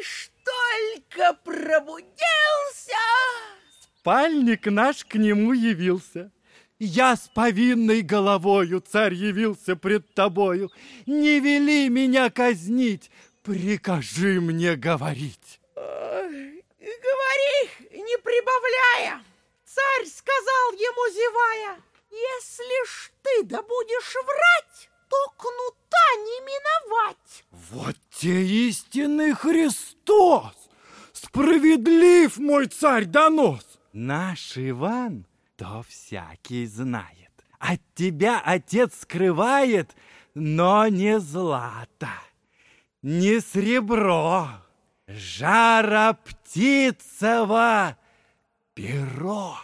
лишь только пробудился, спальник наш к нему явился. Я с повинной головою, царь явился пред тобою. Не вели меня казнить, прикажи мне говорить. Ой, говори, не прибавляя. Царь сказал ему, зевая, если ж ты да будешь врать, то кнута не миновать. Вот те истинный Христос! Справедлив мой царь донос! Наш Иван то всякий знает. От тебя отец скрывает, но не злато, не сребро, жара птицева перо.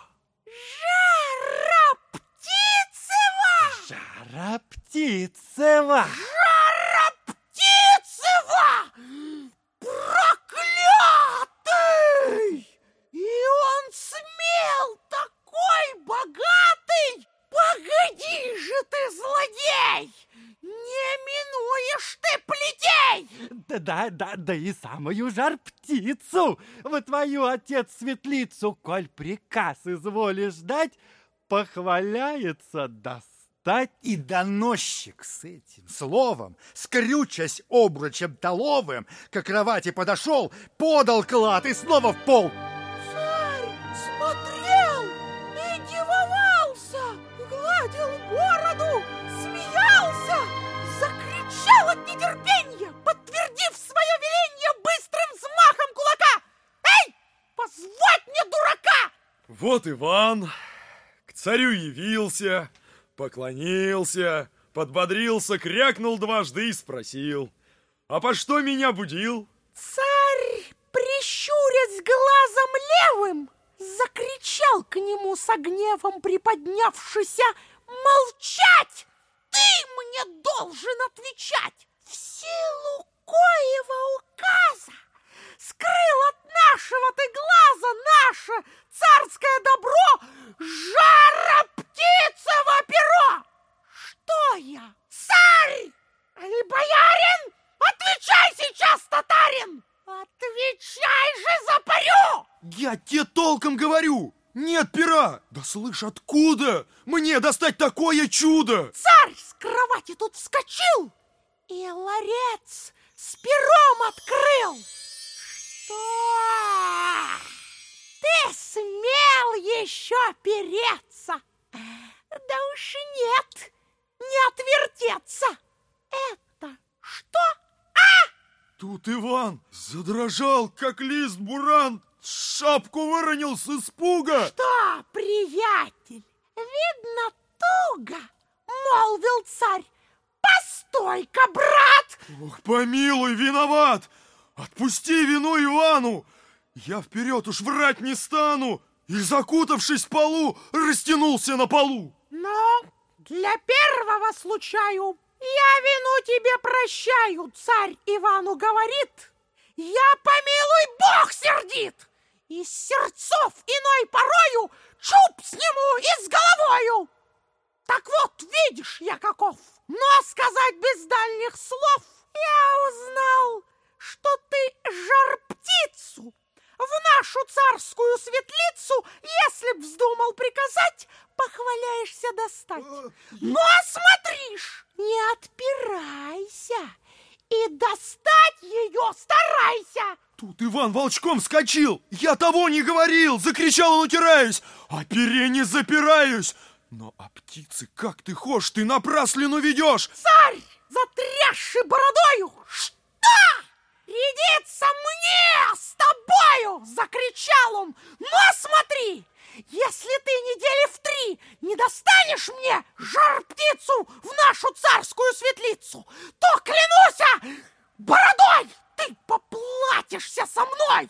Жара птицева! Жара птицева! Жара птицева! Проклятый! И он смел такой богатый! Погоди же ты, злодей! Не минуешь ты плетей! Да, да, и самую жар птицу в твою отец светлицу, коль приказ изволишь дать, похваляется достать. И доносчик с этим словом, скрючась обручем толовым, к кровати подошел, подал клад и снова в пол. Царь смотрел и дивовался, гладил бороду, смеялся, закричал от нетерпения, подтвердив свое веление быстрым взмахом кулака. Эй, позвать мне дурака! Вот Иван к царю явился, поклонился, подбодрился, крякнул дважды и спросил, «А по что меня будил?» Царь, прищурясь глазом левым, закричал к нему со гневом приподнявшийся «Молчать! Ты мне должен отвечать! В силу коего указа Я тебе толком говорю! Нет пера! Да слышь, откуда мне достать такое чудо? Царь с кровати тут вскочил и ларец с пером открыл. Что? Ты смел еще переться? Да уж нет, не отвертеться. Это что? Тут Иван задрожал, как лист буран, шапку выронил с испуга. Что, приятель, видно туго, молвил царь. Постой-ка, брат! Ох, помилуй, виноват! Отпусти вину Ивану! Я вперед уж врать не стану! И, закутавшись в полу, растянулся на полу. Но для первого случаю я вину тебе прощаю, царь Ивану говорит. Я, помилуй, Бог сердит. Из сердцов иной порою чуб сниму и с головою. Так вот, видишь я каков. Но сказать без дальних слов я узнал, что ты жар-птицу в нашу царскую светлицу, если б вздумал приказать, похваляешься достать. Но смотришь, не отпирайся и достать ее старайся. Тут Иван волчком вскочил. Я того не говорил, закричал он, утираясь. О пере не запираюсь. Но о птице, как ты хошь, ты напраслину ведешь. Царь, затрясший бородою, что? Рядиться мне с тобою! Закричал он. Но смотри, если ты недели в три не достанешь мне жар-птицу в нашу царскую светлицу, то, клянусь, бородой ты поплатишься со мной,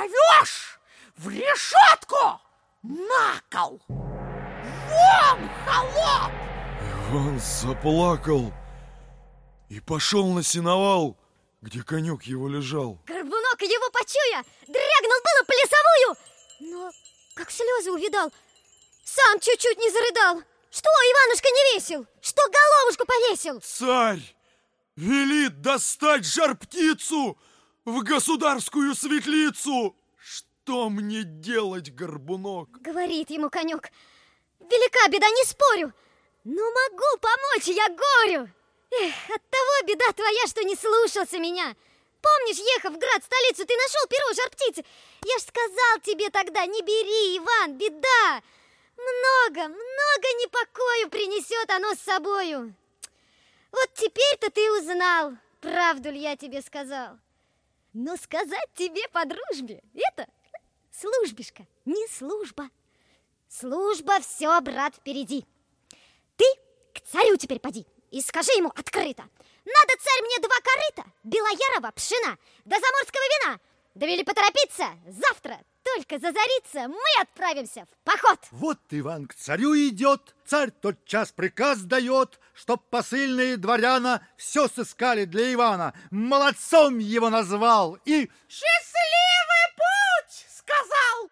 направешь в решетку на кол. Вон, холоп! Иван заплакал и пошел на сеновал, где конек его лежал. Горбунок его почуя, дрягнул было по лесовую, но как слезы увидал, сам чуть-чуть не зарыдал. Что, Иванушка не весел? Что головушку повесил? Царь велит достать жар-птицу в государскую светлицу. Что мне делать, горбунок? Говорит ему конек. Велика беда, не спорю. Но могу помочь я горю. Эх, от того беда твоя, что не слушался меня. Помнишь, ехав в град, столицу, ты нашел перо жар птицы? Я ж сказал тебе тогда, не бери, Иван, беда. Много, много непокою принесет оно с собою. Вот теперь-то ты узнал, правду ли я тебе сказал. Но сказать тебе по дружбе, это службишка, не служба. Служба все, брат, впереди. Ты к царю теперь поди и скажи ему открыто. Надо, царь, мне два корыта, белоярова пшена, да заморского вина. Довели поторопиться, завтра только зазарится, мы отправимся в поход. Вот Иван к царю идет, царь тот час приказ дает, чтоб посыльные дворяна все сыскали для Ивана. Молодцом его назвал и... Счастливый путь, сказал!